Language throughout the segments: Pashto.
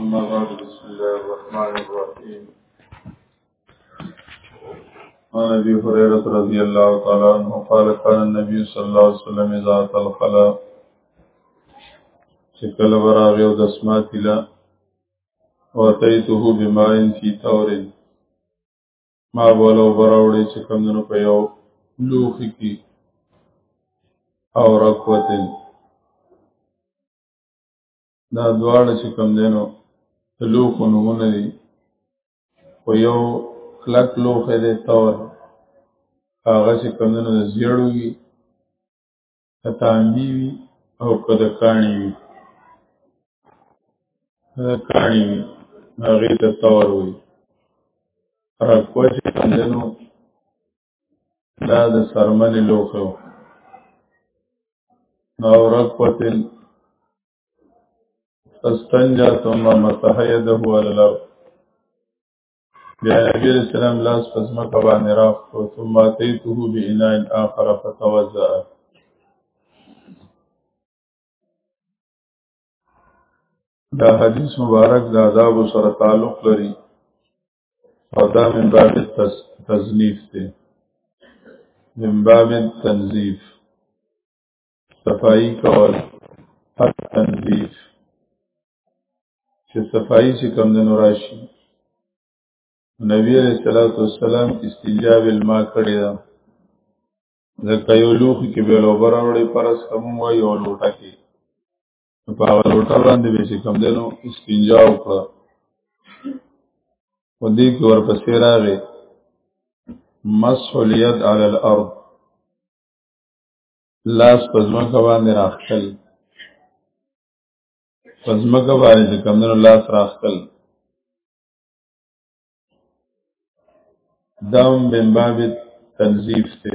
اما بعد بسم الله الرحمن الرحيم عن ابي هريره رضي الله تعالى عنه قال كان النبي صلى الله عليه وسلم اذا تلقل چې کله وراغه او د اسماتي لا واتيته بماء في ثور ما بولو براوړي چې کمونو په یو لوخي کې او رکوتن دا دواړه چې کم دینو لوخ نمونه دي خو یو کلک لوخ دی تور هغه چې کم دینو د زیړو وي که تانګي وي او که د کاڼي وي د کاڼي وي هغې ته تور وي راکوه چې کم دینو دا د سرمن لوخو نو رکوتل استنجا ثم مسح يده على الارض بیا نبی علیہ السلام لاس پزما کبان راف کو ثم اتیته بإناء آخر فتوزع دا حدیث مبارک د آداب سره تعلق لري او دا من باب تزنیف دی من باب تنظیف صفائی کول حق تنظیف چې صفائی چې کم د نوراشي نبی علیہ الصلوۃ والسلام استنجا بالماء کړی دا ځکه یو لوخي کې به لوبر اورې پرس کوم وای او لوټه کې په هغه لوټه باندې به چې کوم دنو استنجا وکړه و دې کې ورپسې راغی مسح الید علی الارض لاس په ځمکه باندې راخل په ځمکه باندې چې کوم دنو لاس راخل دام بن باب تنظیف ته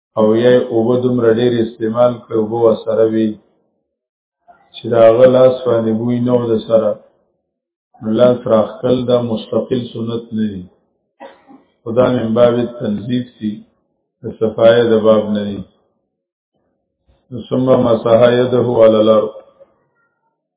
او یا اوبه دومره ډېر استعمال کړي اوبه ورسره وي چې د هغه لاس باندې بوی نه و د سره نو لاس راښکل دا مستقل سنت نه دي خو دا من باب تنظیف دي د صفایه د باب نه دي ثم مسح يده على الارض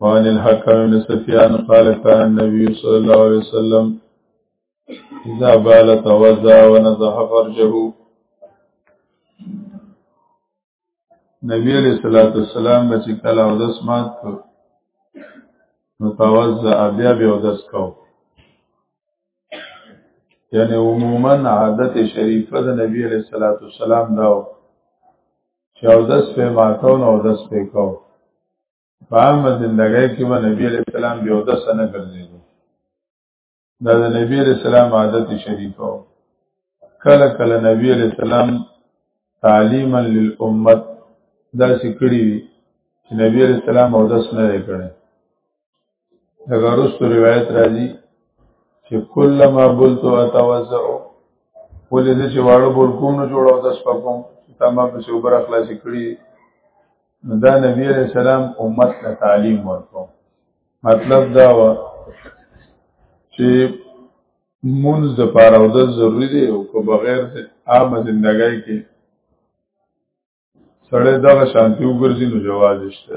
وعن الحكم بن سفيان قال كان النبي صلى الله عليه وسلم اذا بال توزع ونزح فرجه نبی علیہ الصلوۃ والسلام چې کله او دس مات کو نو توزع بیا بیا او دس کو یعنی عموما عادت شریفه د نبی علیہ الصلوۃ والسلام دا چې او دس په ماتو نو او دس په کو په عامه زندګۍ کې به نبی علیہ السلام بیا د سنه ګرځېدو دا د نبی علیہ السلام عادت شریف او کله کله نبی علیہ السلام تعلیما للامت دا سکړی چې نبی علیہ السلام او داس نه کړي دغه رسو روایت راځي چې کله ما بولتو اتوزع ولې دې چې واړو بول کوم نو جوړو د سپکم تمام په اوپر اخلاص کړی دا نبی علیہ السلام امت ته تعلیم ورکو مطلب دا و چې مونږ د پاره او د ضروری دی او کو بغیر د عامه زندګۍ کې سړی دا شانتی وګرځي نو جواز شته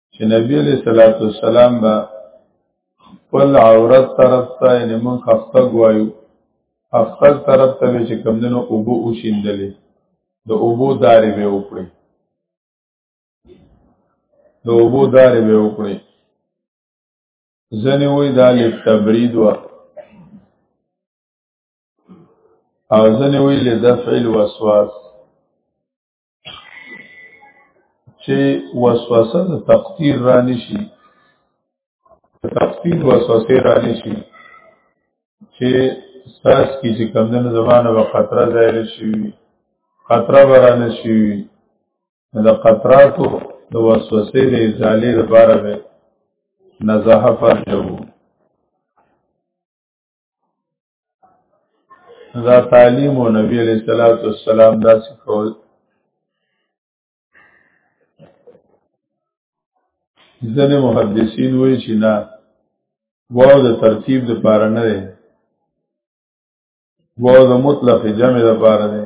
چې نبی علیہ الصلوۃ والسلام با خپل عورت طرف ته یعنی مون خفته غوایو خفته طرف ته چې کمندونو اوبو او شیندلې د اوبو دارې به وکړي د اوبو دارې به وکړي ځنې وې د تبرید و او ځنې وې له دفع الوسواس چې وسوسه د تقدیر را نشي تقدیر وسوسه را نشي چې ساس کې چې کمدن زمانه به خطر ظاهر شي خطر به را نشي د قطراتو د وسوسې د ازالې لپاره به نزاهه فرجو دا تعلیم او نبی علیہ الصلوۃ والسلام دا سکول ځنه محدثین وایي چې نه واو د ترتیب د پاره نه دی واو د مطلق جمع د پاره دی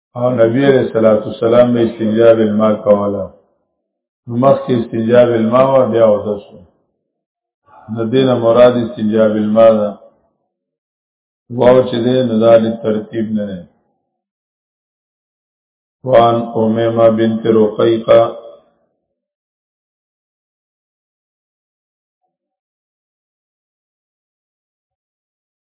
او نبی علیہ الصلوۃ والسلام به استنجا بالماء کوله مخکې استنجا بالماء او بیا اودس د دینه مراد استنجا بالماء ده واو چې دې نزال ترتیب نه نه وان امامه بنت رقیقه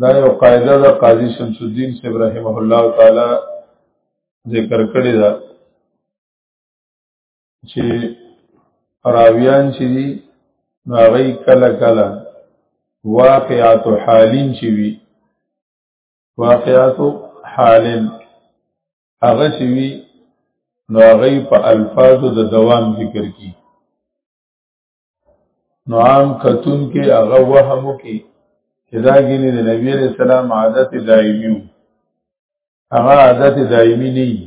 دا یو قاعده ده قاضي شمس الدین صاحب رحمه الله تعالی ذکر کړی دا چې راویان چې دي هغه کله کله واقعات حالین چې وي واقعات حالین هغه چې وي نو هغه په الفاظو د دوام ذکر کی نو عام کتون کې هغه وهمو کې چې دا ګینه د نبی علیہ السلام عادت دایمي وو هغه عادت دایمي نه وي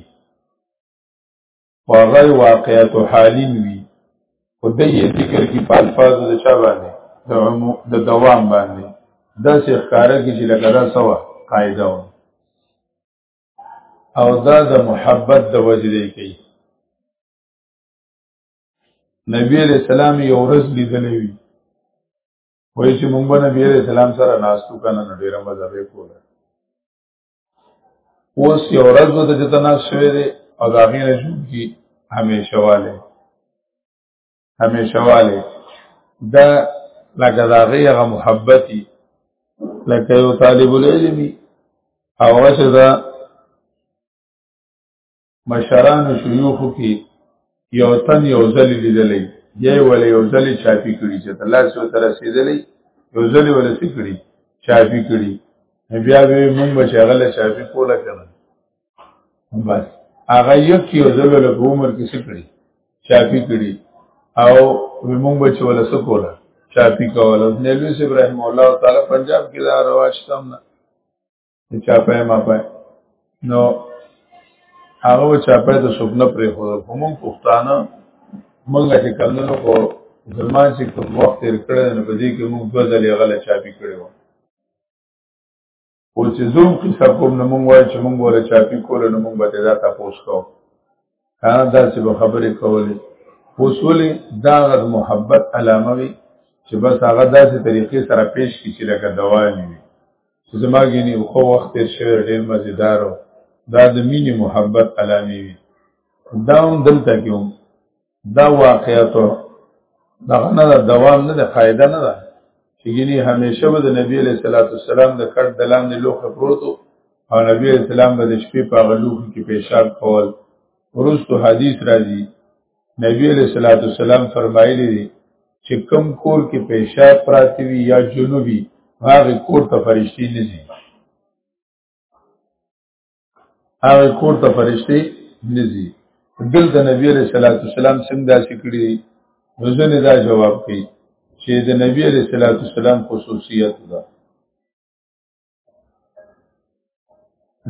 هغه واقعیت حالین وي او د یې ذکر کې په الفاظ د چا باندې د عمو د دوام باندې دا چې ښکارا کې چې لکه دا سوا قاعده و او دا د محبت د وجې دی کوي نبی علیہ السلام یو ورځ لیدلې وی وای چې مونږ به نبی علیہ السلام سره ناستو کنه نو ډیره مزه به کوله اوس یو ورځ به د جته ناس شوې دي او دا غیر جون کی همیشه والے همیشه والے دا لکه دا غیر محبتي لکه یو طالب العلمي او چې دا مشران او شيوخ کې یو تن یو ځل لیدلې یې ولې یو ځل چاپی کړی چې الله سو تر رسیدلې یو ځل ولې سکړي چاپی کړی بیا به مونږ به شغله چاپی کوله کړه بس هغه یو کې یو ځل له عمر کې سکړي چاپی کړی او مونږ به چې ولا سکوله چاپی کوله نبی ابراهیم الله تعالی پنجاب کې دا رواج تم نه چې چا په ما په نو هغه چا په د سپنه پرې خو په مونږ پښتانه مونږه چې کلنو کو زما چې کوم وخت تیر کړی نو په دې کې مونږ دوه ځلې غلې چا پی کړی و او چې زوم قصه کوم نو مونږ وای چې مونږ ولا چا پی کول نو مونږ به دا تاسو کوو کانه دا چې به خبرې کولې وسولې دا غد محبت علامه وي چې بس هغه داسې طریقې سره پیش کی چې لکه دوامي وي چې زما ګینې خو وخت تیر شوی ډېر مزیدار و دا د مینې محبت علامه وي دا هم دلته کې هم دا واقعیت دغه نه دوام نه د قاعده نه ده چې ګینه همیشه به د نبی علیہ الصلوۃ والسلام د کټ د لاندې لوخه پروتو او نبی علیہ السلام به د شپې په غلوخ کې پیشاب کول ورستو حدیث راځي نبی علیہ الصلوۃ والسلام فرمایلی دی چې کم کور کې پیشاب پراتی وي یا جنوبي هغه کور ته فرشتي نه ځي هغه کور ته فرشتي نزي دل د نبی علیہ الصلوۃ والسلام څنګه داسې کړی وزن دا جواب کوي چې د نبی علیہ الصلوۃ والسلام خصوصیت ده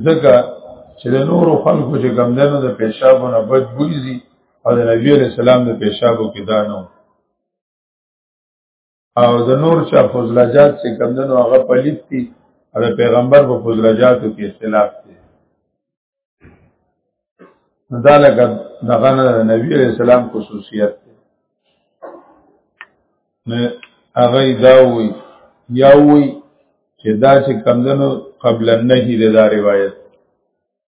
ځکه چې د نور خلکو چې ګمدنو د پیشابونه بد بوزي او د نبی علیہ السلام د پیشابو کې دانو او د نور چا فضلجات چې کمدنو هغه پلیت دي او د پیغمبر په فضلجاتو کې اختلاف دی دا لکه دغه نه د نبی علیہ السلام خصوصیت دی نه هغه دا وی یا وی چې دا چې کمدنو قبل النهی د دا روایت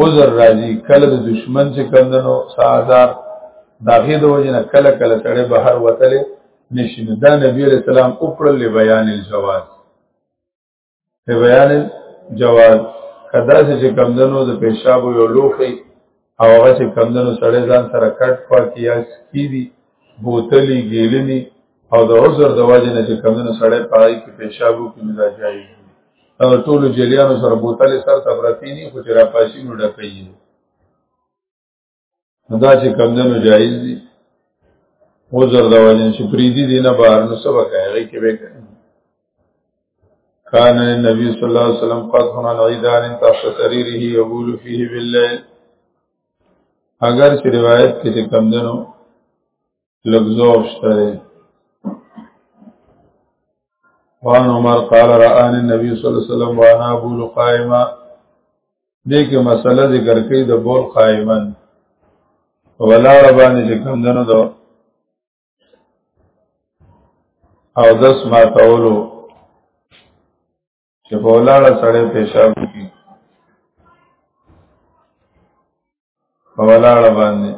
عذر راځي کله د دشمن چې کندنو سازار داغه د وجه نه کله کله سړی بهر وتلې نشي نو دا نبی علیہ السلام اوپړل له بیان الجواز له بیان الجواز کدا چې کمندنو د پیشاب یو لوخي او هغه چې کمندنو سړی ځان سره کټ پاتې یا سکیدي بوتلی ګیلنی او د عذر د واجې نه چې کمونه سړی پای کې پیشابو کې مزا جاي او ټول جلیانو سره بوتل سر ته پرتی نه خو چې را پاسي نو ډکې دا چې کمونه جایز دي عذر د واجې چې پریدي دي نه بهر نو سبا کوي کې به كان النبي صلى الله عليه وسلم قد هنا العيدان تحت سريره يقول فيه بالليل اگر چې روایت کې چې کم دنو لګزو شته وان عمر قال رآن النبي صلی الله علیه وسلم وانا ابو قائما دې کې مسله ذکر کړي د بول قائمن ولا ربانه چې کم دنو دو او دس ما تولو چې په ولاړه سړی پیشاب وکړي په ولاړه باندې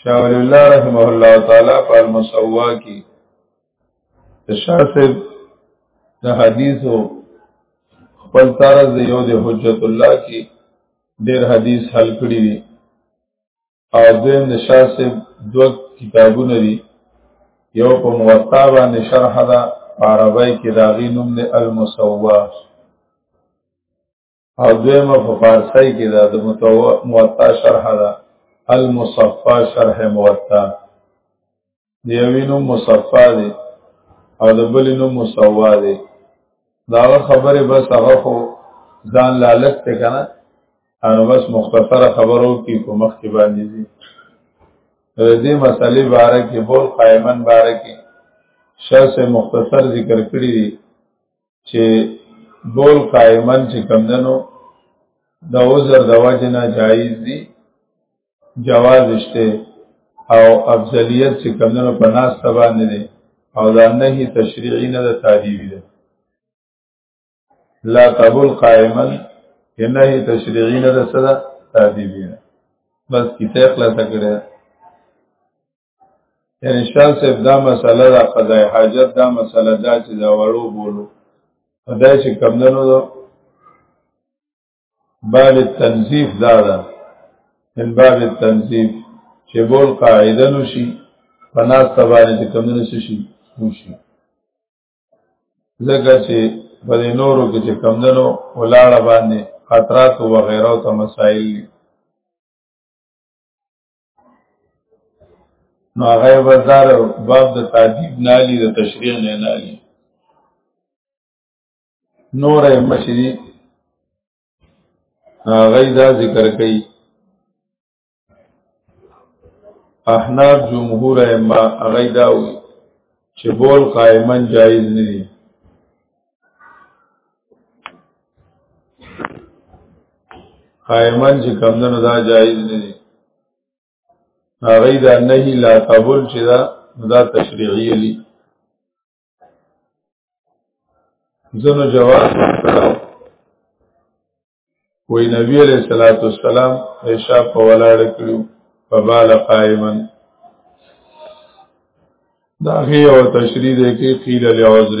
شاه ولی الله رحمه الله تعالی په المسوا کې شاه صاحب د حدیثو خپل طرز یو د حجت الله کې ډېر حدیث حل کړی دی او دویم د شاه صاحب دوه کتابونه دي یو په موطا باندې شرح ده په عربی کې د هغې نوم دی المسوا او دویمه په فارسۍ کې ده د موطا شرح ده المصفا شرح موطا د یوې نوم مصفا دی او د بل نوم مسوا دی دا خبره بس هغه خو ځان لالک ته کنه او بس مختصره خبرو کې په مخ کې باندې دي دې مسلې باره کې بول قائمن باره کې شر سے مختصر ذکر کړی دي چې بول قائمن چې کمندنو د عذر د وجه نه جایز دي جواز شته او افضلیت چې کمونو په ناس تبا نه دي او دا نه هي تشریعي نه ده تعدیبي ده لا تبول قائما نه هي تشریعي نه ده صدا تعدیبي ده بس کیسه خلاص کړه یعنی شاه صاحب دا مسله دا قضای حاجت دا مسله دا چې دا وړو بولو دا چې کمندونو باب التنظیف دا ده من باب التنظیف چې بول قاعده نو شي پناس تبانه چې کم نه شي نشي ځکه چې په دې نورو کې چې کم دنو ولاړه باندې خطرات او غیره او ته مسائل دي نو هغه وزار باب د تعذیب نالی د تشریح نه نالی نور مشری هغه دا ذکر کوي احناف جمهور ائمه هغه دا وي چې بول قائما جایز نه دي قائما چې کمندونو دا جایز نه دي هغه دا نهي لا قبول چې دا دا تشریعي دي زنو جواب وی نبی علیہ الصلوۃ والسلام عشاء په ولاړ کړو فبال قائما دا هي او تشریح دی کې قیل لعذر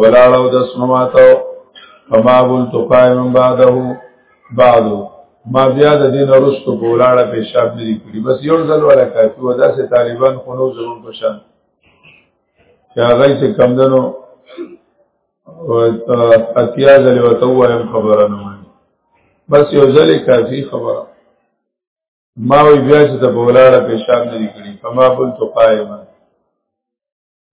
ولاړو د سماتو فما بولت قائما بعده بعد ما بیا د دین وروسته بولاړه پیشاب لري کړی بس یو ځل ولا کافي ودا سه طالبان خونو زمون په شان چې هغه چې کم دنو او اتیا ځل وته وایم خبره نه مانی بس یو ځل کافي خبره ما وی بیا چې د بولاړه پیشاب لري کړی فما بولت قائما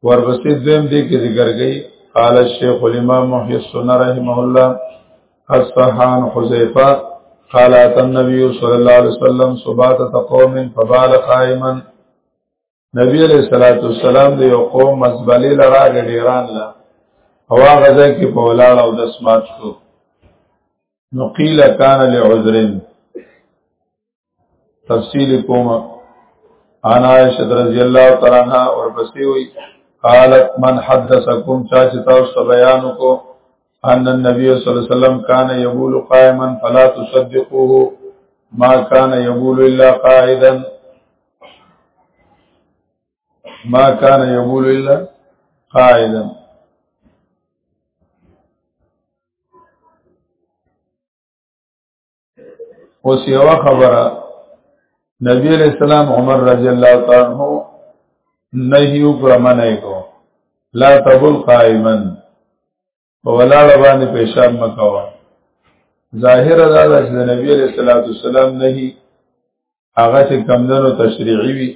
ورپسې دویم دی کې ذکر کړي قال الشيخ الامام محي السنه رحمه الله الصحان حذيفه قال اتى النبي صلى الله عليه وسلم صبات قوم فبال قائما نبی علیہ الصلوۃ والسلام دی یو قوم مزبلی لرا غډیران لا هوا غزا کې په ولاړ او د سمات شو نو قیل کان لعذرن تفصیل کوم انا عائشہ رضی الله تعالی عنها اور پسې وی قالت من حدثکم چا چې تاسو ته بیان کو ان النبي صلی الله علیه وسلم کان یبول قائما فلا تصدقوه ما کان یبول الا قائدا ما کان یبول الا قائدا اوس یو خبره نبی علیہ السلام عمر رضی الله تعالی عنہ نهیو پرمنه کو لا تبل قائما ولا باندې پیشاب مکوا ظاهر دا چې نبی علیہ الصلوۃ والسلام نهی هغه چې کمندونو تشریعي وي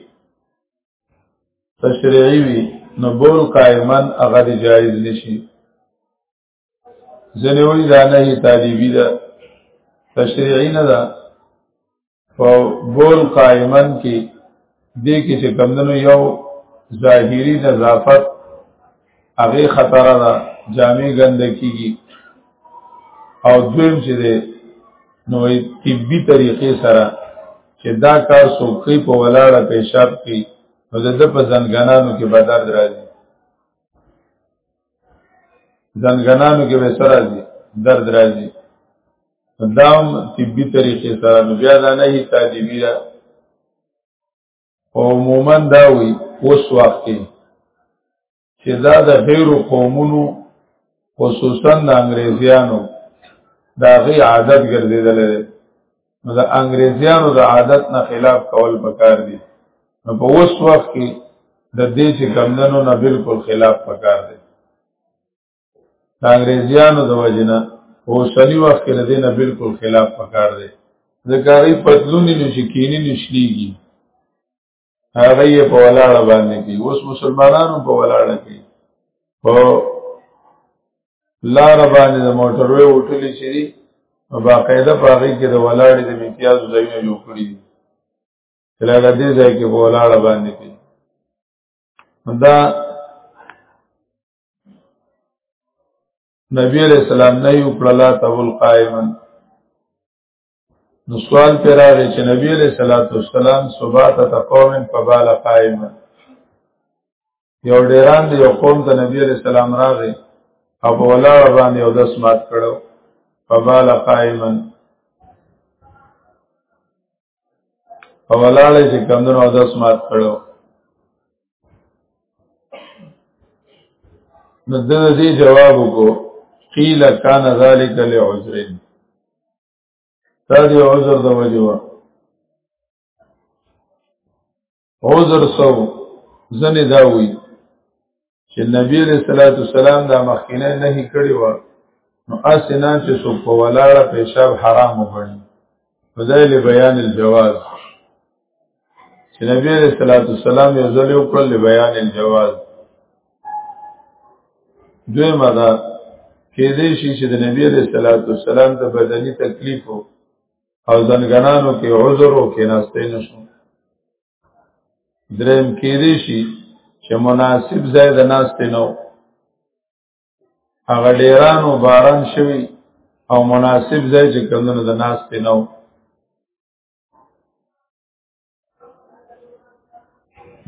تشریعي وي نو بول قائما هغه جایز نشي ځنې وایي دا نهي تعریبي ده تشریعي نه ده په بول قائمن کې دې کې چې کمدنو یو ظاهري نظافت هغه خطر ده جامع ګندکیږي او دویم چې ده نو طبي طریقې سره چې دا کار سوکې په ولاړه پیشاب کې نو د په زنګانانو کې بدر راځي دنګنانو کې به سره دي درد راځي دام طبي طریقې سره نو بیا دا نه هي تعجبي ده عموما دا وي اوس وخت کې چې دا د غیرو قومونو خصوصا د انګریزیانو دا غي عادت ګرځیدل نو د انګريزيانو د عادت نه خلاف کول پکار دي نو په اوس وخت کې د دې چې کمندنو نه بالکل خلاف پکار دي د انګريزيانو د وجنه او سړي وخت کې د دې نه بالکل خلاف پکار دي ځکه ری پتلونی نشي کینی نشلیږي هغه یې په ولاړه باندې کوي اوس مسلمانانو په ولاړه کوي په لار باندې د موټروي وټلې شي باقاعده په هغه کې د ولاړې د امتیاز ځایونه جوړ کړی دي کله د دې ځای کې په ولاړه باندې کوي دا نبی علیہ السلام نه یو کړلا تول قائمن نو سوال پر راغی چې نبی علیہ الصلوۃ والسلام صبح ته قوم فبال قائم یو ډیران دی یو قوم ته نبی علیہ السلام راغی او په ولاړ باندې او داس مات کړو فبال قائما او ولاړ چې کمندونو او داس مات کړو نو د دې جواب وکړو قیل کان ذالک لعذرین دا دی عذر د وجه وا عذر سو زنه دا وی چې نبی علیہ الصلوۃ والسلام دا مخکینه نه کړی و نو اسنا چې سو په ولاړه پیشاب حرام وګڼي فضائل بیان الجواز چې نبی عليه الصلاة والسلام یو ځل یو کړل بیان الجواز دوی مدا کې دې شي چې د نبی عليه الصلاة والسلام ته بدني تکلیف او زنګنانو کې عذر او کې ناشته نشو درم کې دې شي چې مناسب ځای د ناشته نو هغه ډیرانو باران شوی او مناسب ځای چې کمونه د ناشته نو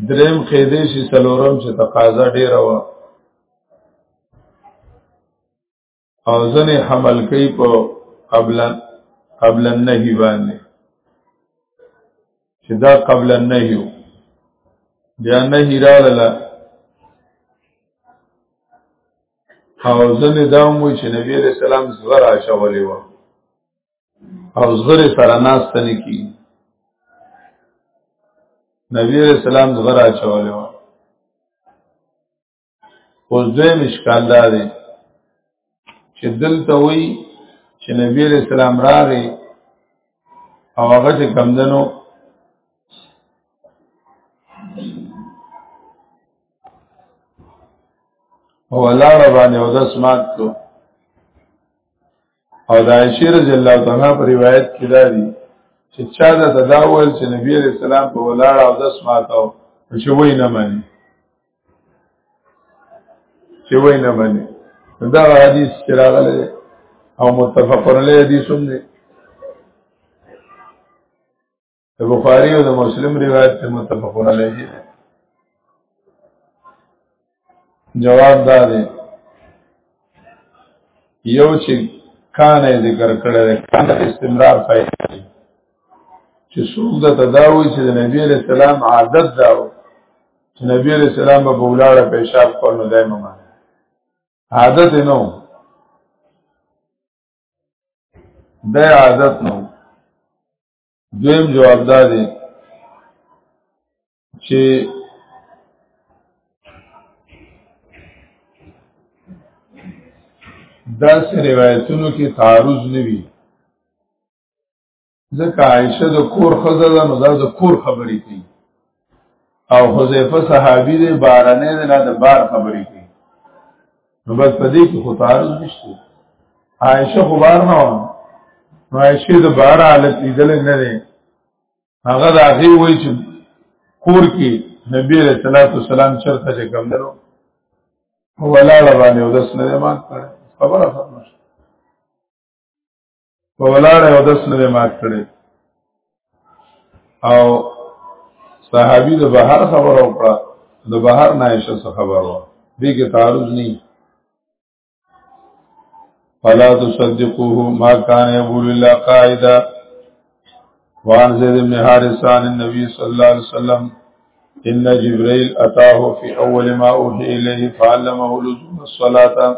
دریم قیدې شي سلورم چې تقاضا ډیره و او ځنې حمل کوي په قبل قبل النهي باندې چې دا قبل النهي بیا نهي رااله او ځنې دا مو چې نبی رسول الله زرا شولې و او زغر سره ناس تنه کی نبی علیہ السلام زغر اچولې و اوس دوی مشکال دا دی چې دلته وی چې نبی علیہ السلام راغی او هغه چې کمدنو او لاړه باندې او داس مات کو او د عائشې رضی الله تعالی په روایت کې دا دي چې چا دا تداول چې نبی عليه السلام په ولاړ او د سماتو چې وای نه مانی چې وای نه مانی دا حدیث چې راغلی او متفق علیه حدیث هم دی د بخاری او د مسلم روایت ته متفقون علیه دی جواب دا دی یو چې کان یې ذکر کړی دی کان استمرار پای چې څوک د تداوی چې د نبی علیہ السلام عادت دا و چې نبی علیہ السلام په بولاړه پیشاب کول نو دایمه ما عادت نو د عادت نو دویم جواب دا دی چې دا سه روایتونو کې تعارض نوي ځکه عائشه د کور خزله نو دا د کور خبرې کوي او حذیفه صحابي دی بارنه دی نه د بار خبرې کوي نو بس په دې کې خو تعارض نشته عائشه خو بار نه و نو عائشه د بار حالت لیدل نه دی هغه د هغه وای چې کور کې نبی رسول الله صلی الله علیه وسلم چرته چې کوم درو ولاړ باندې ودس نه مان کړ خبره فرمایي په ولاړ او دس نه مات کړي او صحابي د بهر خبر او کړه د بهر نه عائشہ څخه خبر و دې کې تعارض نه فلا تصدقوه ما كان يقول الا قاعده وعن زيد بن حارث عن النبي صلى الله عليه وسلم ان جبريل اتاه في اول ما اوحي اليه فعلمه لزوم الصلاه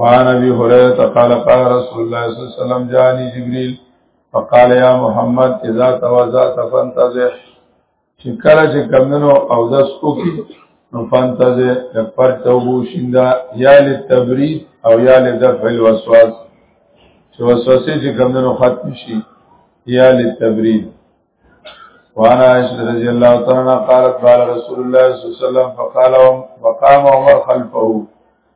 وعن ابي هريره قال قال رسول الله صلى الله عليه وسلم جاءني جبريل فقال يا محمد اذا توضأت فانتظر چې کله چې کمنو او داس وکي نو فانتظر پر توبو شیندا یا لتبرید او یا لدفع الوسواس چې وسوسه چې کمنو ختم شي یا لتبرید وانا عائشہ رضی اللہ تعالی عنہ قالت قال رسول اللہ صلی اللہ علیہ وسلم فقال وقام عمر خلفه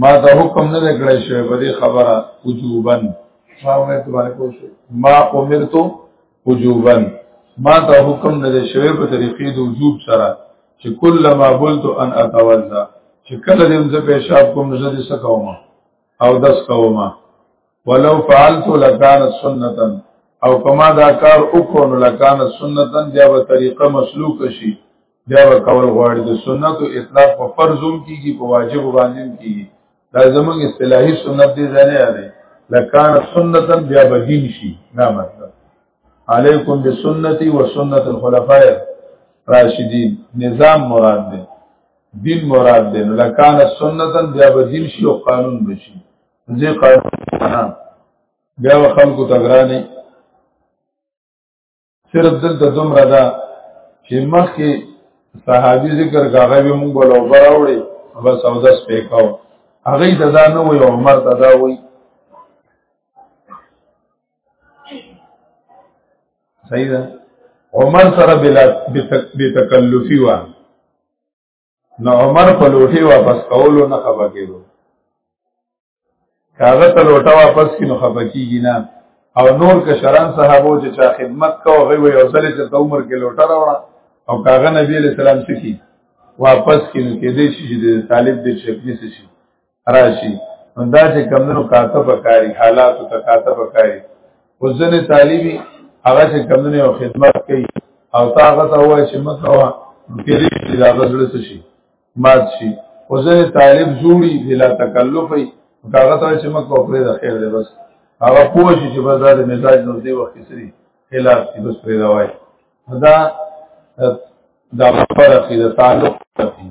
ما ته حکم نه کړی شوی په دې خبره وجوبا ما مې تبارک وشو ما امرتو وجوبا ما ته حکم نه شوی په طریقې د وجوب سره چې کله ما بولت ان اتوزا چې کله دې زه پیشاب کوم زه دې سکوم او دس کوم ولو فعلت لکان سنتا او کما دا کار وکړو لکان سنتا بیا به طریقه مسلوک شي بیا به کول غواړي د سنت او اطلاق په فرض هم کیږي په واجب باندې هم کیږي دا زمونږ اصطلاحي سنت دي ځنه یادې لکان سنتن بیا بدین شي نه مطلب علیکم بسنتی و سنت الخلفاء راشدین نظام مراد دی دین مراد دی لکان سنتن بیا بدین شي او قانون بشي ځکه قانون بیا خلکو تګرانی صرف دلته دومره ده چې مخکې صحابي ذکر کاغه به مونږ له اوپر اوړي بس او داس پیکاو هغه ته دا نه وي عمر ته دا وي صحیح ده عمر سره بلا بتکلفي و نو عمر په لوټي واپس کولو نه خبر کېدو کاغه ته لوټه واپس کینو خبر کیږي نه او نور کشران صحابو چې چا خدمت کو غي وي او سره چې عمر کې لوټه راوړه او کاغه نبی علیہ السلام سکی واپس کینو کې دې شي د طالب د چپنی سي راشي نو دا چې کمونو کاته پکاري حالات ته کاته پکاري وزنه طالبي هغه چې کمونو یو خدمت کوي او تاغه ته وای چې مکوا کېږي چې دا غزل څه شي مات شي وزنه طالب جوړي بلا تکلفي هغه ته چې مکوا پرې د خیر دی بس هغه پوه شي چې بس دا د مزاج نو دی وخت سری خلاف دی بس پرې دا وای دا دا پر اخیره تعلق کوي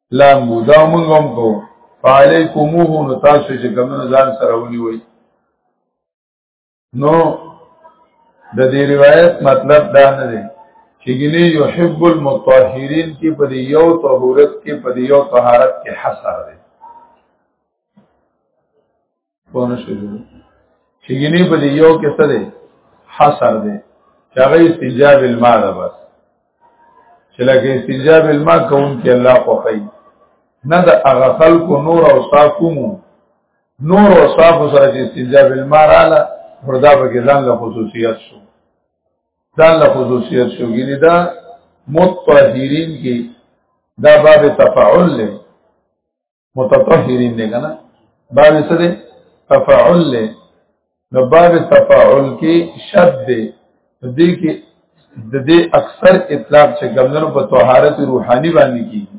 لامبو دا موږ هم کوو فعلیکموه نو تاسو چې کومه ځان سره ونی وای نو د دې روایت مطلب دا نه دی چې ګنې یحب المطهرین کې په دې یو طهورت کې په دې یو طهارت کې حصر دی پونه شي چې ګینه په دې یو کې څه دی حصر دی چې هغه استجاب الماء ده بس چې لکه استجاب الماء کوم کې الله خو کوي نه د هغه خلکو نور او صافومو نور او صاف سره چې استجاب الماء رااله وردا به ځان له خصوصیت شو ځان له خصوصیت شو ګینه دا متطهرین کې دا باب تفاعل له متطهرین دی کنه باب څه دی تفاعل له نو باب تفاعل کې شد دی دې کې د دې اکثر اطلاق چې ګمنو په طهارت روحاني باندې کیږي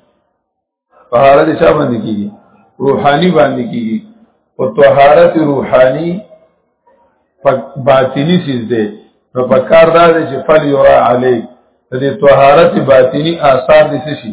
طهارت چا باندې کیږي روحاني باندې کیږي او طهارت روحاني باطینی چیز دی نو په کار دا دی چې فل یرا علی د دې طهارت باطینی آثار دي شي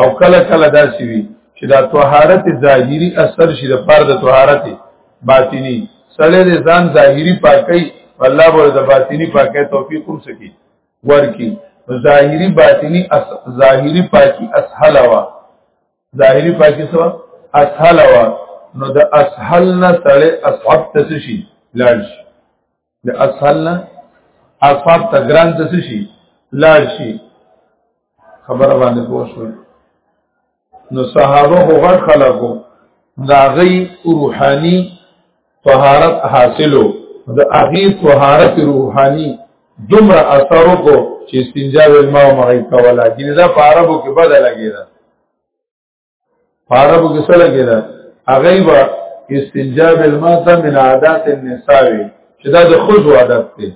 او کله کله داسې وي چې دا طهارت ظاهری اثر شي د فرد طهارت باطینی سړی د ځان ظاهری پاکي الله به د باطینی پاکي توفیق هم سکی ورکی ظاهری باطینی اس ظاهری پاکي اسهل وا ظاهری پاکي سوا اسهل وا نو د اسهل نه سړی اصحاب تسشي لاړ شي د اسهل نه اصحاب ته ګران ته شي لاړ شي خبره باندې پوه شو نو صحابه هو غټ خلکو دا غي روحاني طهارت حاصلو د اغي طهارت روحاني دومره اثر کو چې استنجا ول ما مغي کولا ګینه دا په عربو کې بدل لګیدا عربو کې سره کېده هغه به استنجاب الماء من عادات النساء چې دا د خزو عادت دی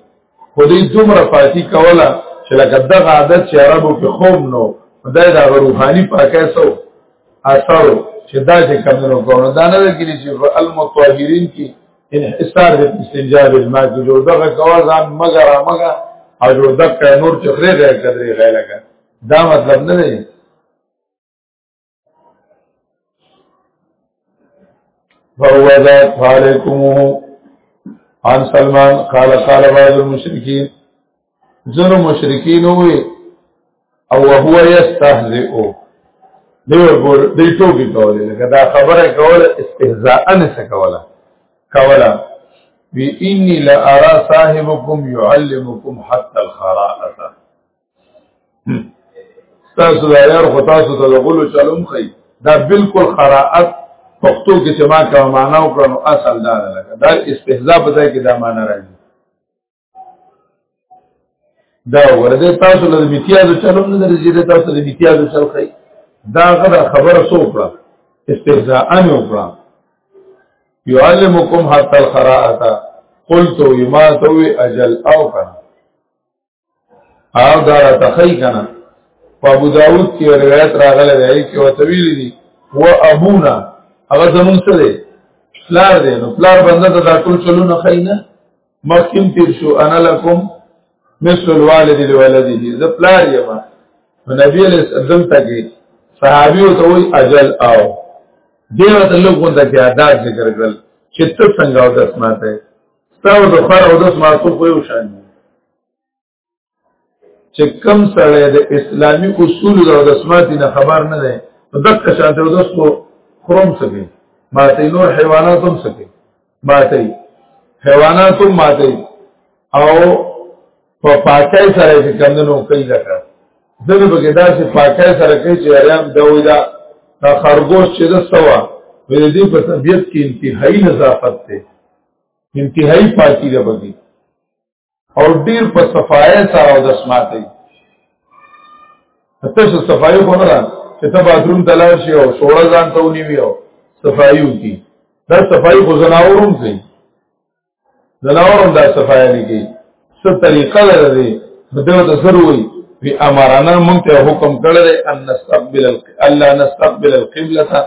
خو دې دومره پاتې کوله چې لکه دغه عادت چې عربو کې خوم نو خدای دا روحاني پاکه سو اثر چې دا چې کمنو کوو دا نه کېږي چې المطهرین کې انحصار د استنجاب الماء کې جوړ دغه کوا ځان مگر مګه او جوړ دغه نور چې خره غیر کړی غیر لګا دا مطلب نه دی فهو ذات فالکمو عن سلمان قال قال بعض المشرکین زنو مشرکین ہوئی او وهو یستهزئو دیو ګور دی ټوکی کولې لکه دا خبره کوله استهزاء نه څه کوله کوله بی انی لا ارا صاحبکم يعلمکم حتى الخراءه تاسو دا یار خو تاسو ته د غلو چلوم خي دا بالکل قرائت پښتو کې چې ما کوم معنا وکړو نو اصل دا نه لګا دا استهزاء په ځای کې دا معنا راځي دا ورده تاسو له امتیاز چلوم نه درځي دا تاسو له امتیاز چل خي دا غره خبره سو کړه استهزاء ان وکړه يعلمكم حتى القراءه قلت وما توي اجل او فن او دا تخی کنه په ابو داود کې روایت راغلی دی چې وتویل دي هو ابونا هغه زمون څه دی پلار دی نو پلار بنده ته دا ټول چلونه خینه مخکیم تیر شو انا لکم مثل الوالد لولده زه پلار یم نبی علیہ السلام ته کې صحابي او ته وی اجل او دیو ته لوګون ته کې ادا ذکر کړل چې ته څنګه او دسماته ستاسو د خر او د سماسو خو یو شان چې کم سره د اسلامي اصول او د سماعتي نه خبر نه دی په دغه شان ته د خو خروم سکی ماته نور حیوانات هم سکی ماته حیوانات هم ماته او په پاکای سره چې کمندونو کوي لکه دغه بګه دا چې پاکای سره کوي چې اړم دا وې دا خرګوش چې د سوا وې دې په طبيعت کې انتهایی نظافت ته انتهایی پاکی ده بگی او ډیر په صفای سره او دسماتی حتی چې صفای خو نه ده چې ته باتروم تلار شي او سوړه ځان ته ونیوي او صفایو کی دا صفای خو زناورم کوي زناورم دا صفای نه کوي څه طریقه لري بده ته سروي وی امرنا مونږ ته حکم کړل ان نستقبل الله نستقبل القبلة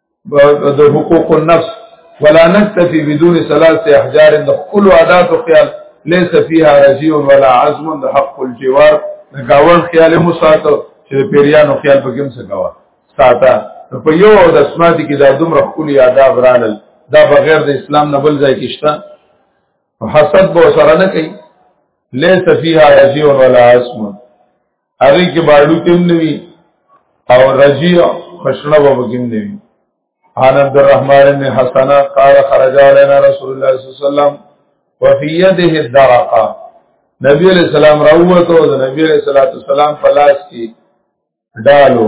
د حقوق النفس ولا نكتفي بدون ثلاثه احجار د خپل عادت او خیال ليس فيها رجيع ولا عزم د حق الجوار د گاون خیال مو ساتو چې پیریانو خیال په کوم څه گاوه ساته په یو د اسمات کې دا دومره خپل آداب رالل دا بغیر د اسلام نه بل ځای کې شته حسد به سره نه کوي ليس فيها رجيع ولا عزم هغه کې باړو کې هم نوي او رجی خشنه وبو کې هم نوي عن عبد الرحمن بن حسن قال خرج علينا رسول الله صلى الله عليه وسلم وفي يده الدرقه نبی علیہ السلام راوته او نبی علیہ الصلوۃ والسلام پلاس کې ډالو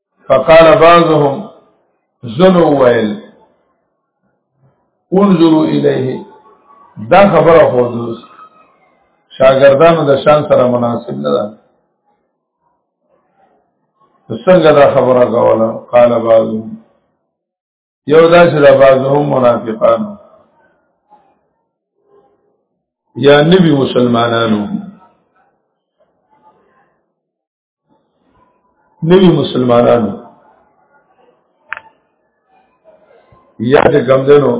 فقال بعضهم زنو ویل انظروا الیه دا خبره خو دوس شاګردانو د شان سره مناسب نه ده څنګه دا خبره کوله قال بعضهم یو دا چې دا بعضهم منافقان یا نبی مسلمانانو نوی مسلمانان یا د کمدنو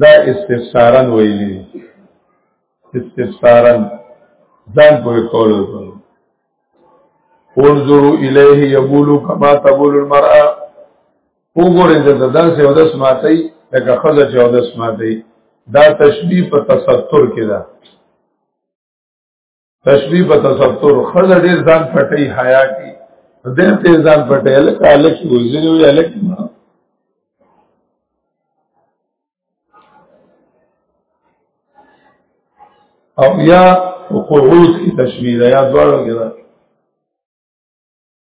دا استفسارن ویلی استفسارن ځان پوهې کولو انظروا الیه یبول کما تبول المرأه وګورئ د داسې او داس ماتي لکه خزه چې او داس ماتي دا تشبیه په تستر کې ده تشبیه په تستر خزه ډیر ځان پټي حیا کی دین ته ځان پټي لکه الک وزنی وی الک ما او یا قعود کی تشبیه یا دوارو کې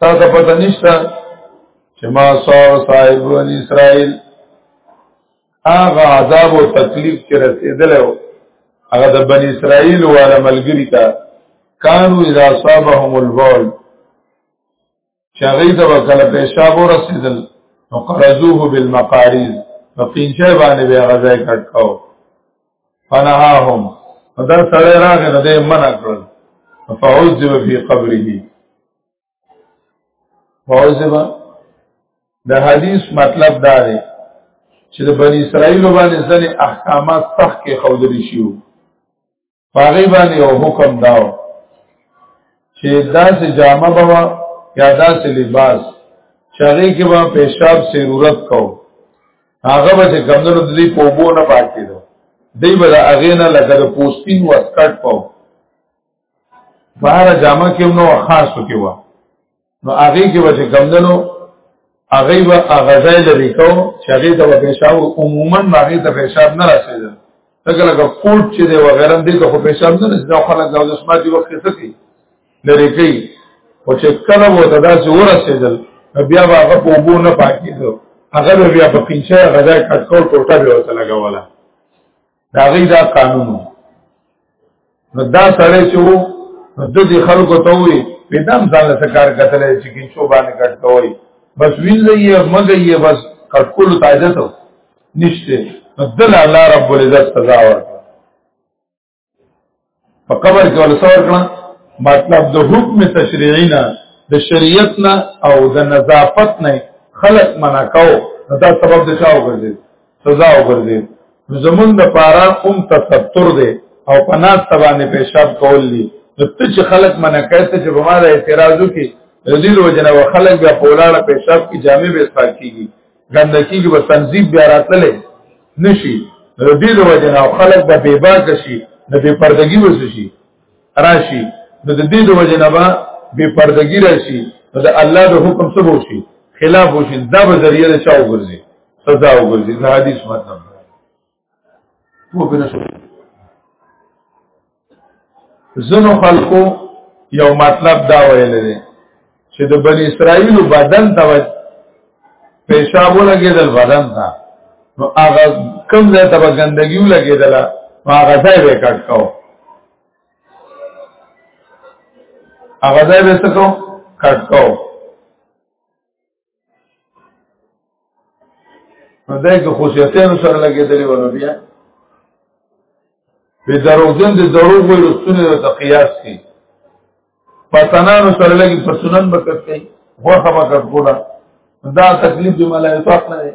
تا ته پته نشته چې ما سور صاحب بنی اسرائیل هغه عذاب او تکلیف چې رسیدل او هغه د بنی اسرائیل والا ملګری تا کانو اذا صابهم البول چاغی د وکاله پیشاب ورسیدل نو قرزوه بالمقاریز په پینچه باندې به غزا کټکاو فنهاهم فدر سره راغې نه دې منع کړل فعذب فی قبره فعذب د حدیث مطلب دا دی چې د بنی اسرائیل باندې ځنې احکامات سخت کې خودل شي پاغي باندې او حکم داو چې داسې جامه بوا یا داسې لباس چې هغه کې به پیشاب ضرورت کو هغه به چې کمندونو د دې په وبو نه پاتې دو دی به د هغې نه لکه د پوستین و سکټ پاو په هره جامه کې نو خاصو کې و نو هغې کې به چې کمندونو هغې به هغه ځای لرې کو چې هغې ته به پیشاب عموما به هغې ته پیشاب نه رسېده لکه لکه کوټ چې دی وغیره دې ته خو پیشاب نه رسېده خلک د عصمت وخت کې څه کوي لري کوي او چې کله وو تدا سي ورسېدل بیا هغه په وګو نه پاکي دو هغه بیا په قینچه غدا کټکول ټوټه به وته لګاوله دا غي دا قانون نو دا سره چې وو د دې خلکو ته وي په دام ځان له کار کتلې چې کینچو باندې کټکوي بس وینځي یې مګي یې بس کټکول تاجته نشته نو دل الله رب العزت سزا ورکړي په قبر کې ول څور کړه مطلب د حکم تشریعی نه د شریعت نه او د نظافت نه خلق منع کو دا سبب د چا وګرځي سزا وګرځي زمون د پارا قوم تستر دی او پناس تبانه پیشاب کول دي نو ته چې خلق منع کوي ته چې بمار اعتراضو کې ذلیل وجنه و خلق بیا پولاړه پیشاب کی جامع به ساکیږي ګندکیږي به تنظیم بیا راتللی نشي د دې د وجه نه خلک به بې باک شي د بې پردګي وسو شي راشي د دې د وجه نه به بې پردګي راشي د الله د حکم څه وشي خلاف وشي دا به ذریعہ چا وګرځي سزا وګرځي دا حدیث مطلب وو بنشو زنو خلقو یو مطلب دا ویل دي چې د بنی اسرائیل بدن ته پیشاب لګیدل بدن ته نو هغه کم ځای ته ګندګي لګیدل هغه ځای به کټ کاو هغه ځای به څه کو کټ کاو نو دای که خصوصیتین سره لګېدلې ونه بیا په دروغجن د دروغ ویلو سنې د قیاس کی پتنانو سره لګي په سنن بکټ کوي غوخه بکټ کولا دا تکلیف دی ملایطاق نه دی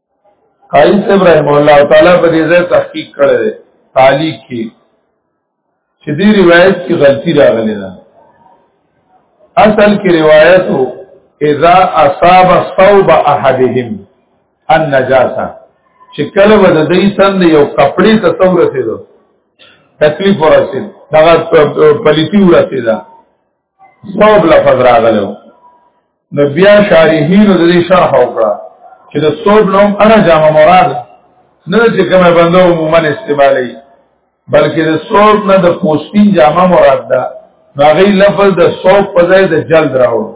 قاری صاحب رحم الله تعالی په دې ځای تحقیق کړی دی تعلیق کې چې دې روایت کې غلطي راغلې ده اصل کې روایت هو اذا اصاب صوب احدهم النجاسه چې کله ود دې سند یو کپڑے ته څو رسیدو تکلیف ورسید دا پلیتی ورسیدا صوب لفظ راغلو نو بیا شارحین د دې شرح وکړه چې د صوب نوم انا جامع مراد نه چې کومه بندو عموما استعمالي بلکې د صوب نه د پوسټین جامع مراد ده هغه لفظ د صوب په ځای د جلد راوړو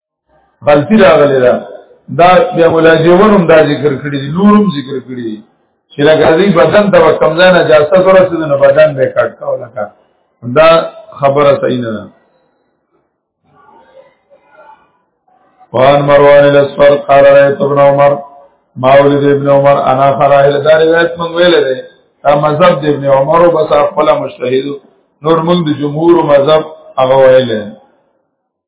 غلطی راغلی دا دا بیا ملاجیونم دا ذکر کړی دی نورم ذکر کړی دی چې لکه دې بدن ته کم ځای نه جاسته سره څه نه بدن به کټ کاو لکه دا خبره صحیح نه ده وان مروان الاسفر قال رأيت ابن عمر ما ولد ابن عمر انا خرائل دا روایت مونږ ویل دي دا مذهب د ابن عمر او بس خپل مشهد نور مونږ د جمهور مذهب هغه ویل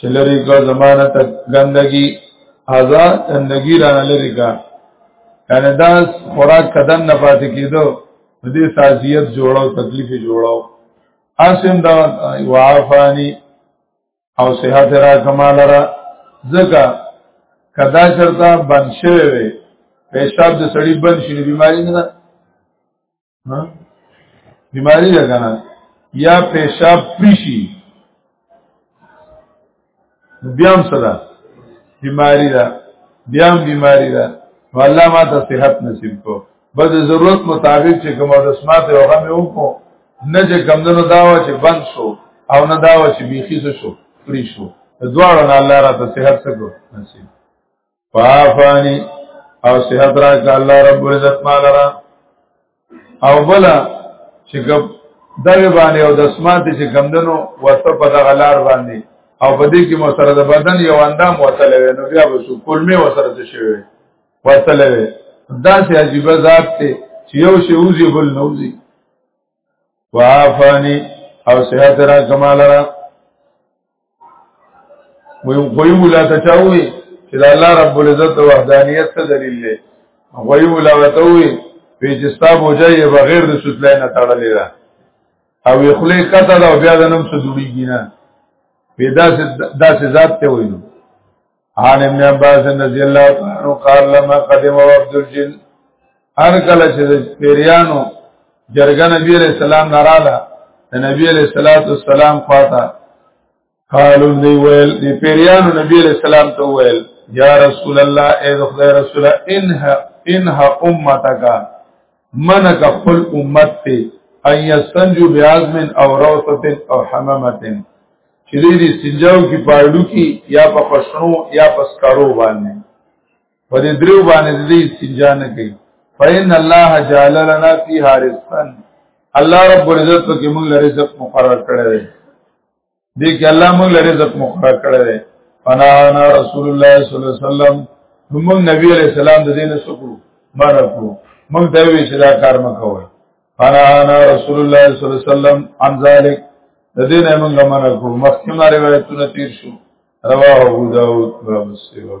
چې لري کا زمانه تک ګندګي آزاد ګندګي را لري کا کنه دا خوراک کدن نه پاتې کیدو دې سازیت جوړو تکلیف جوړو اسم دا وعافانی او صحت را کمال را زکا کدا شرطا بند شوی وی پیشاب د سړی بند شي بیماری نه ها بیماری ده کنه یا پیشاب پیشي بیا هم صدا بیماری ده بیا هم بیماری ده والله ما ته صحت نصیب کو بس ضرورت مطابق چې کوم د سماعت او غمه وکړو نه چې کمندونو داوا چې بند شو او نه داوا چې بیخي شو فری شو دواړو نه الله را ته صحت سکو نصیب فافانی او صحت را کړ الله رب عزت مال را او بلا چې کب دغه باندې او د اسمات چې کمندنو وته په دغه لار باندې او په دې کې مو سره د بدن یو اندام وصله وي نو بیا به سو کلمه وسره څه شي وي وصله وي دا چې عجیب ذات ته چې یو شی اوزي بل نوزي وافانی او صحت را کمال را وی غوی مولا ته چاوي چې د الله رب العزت وحدانیت ته دلیل دی غوی مولا ته وی په چې ستا بوجای بغیر د سوتلای نه تړلې ده او یې خلې کته دا بیا د نوم څه جوړیږي نه پیدا داسې ذات ته وینو عن ابن عباس رضی الله عنه قال لما قدم عبد الجن هر کله چې پیریانو جرګه نبی علیہ السلام ناراله نبی علیہ الصلوۃ والسلام خواته قالو دی ویل دی پیریانو نبی علیہ السلام ته ویل یا رسول الله اے خدای رسول انها انها امتک منک خپل امت ته ايستنجو بیازمن او روثه او حمامه چې دې دې سنجاو کې پاړو کې یا په خشنو یا په سکارو باندې په دې درو باندې دې سنجا نه کوي فین الله جعل لنا فی حارسن الله رب العزت په کې موږ لري رزق مقرر کړی دی دې کې الله موږ لري رزق مقرر کړی دی فنا انا رسول الله صلی الله علیه وسلم موږ نبی علیہ السلام د دې نه سکو مرکو موږ ته وی چې دا کار مکوئ انا انا رسول الله صلی الله علیه وسلم عن ذلك د دې نه موږ منل کوو مخکمه روایتونه تیر شو رواه ابو داود و مسلم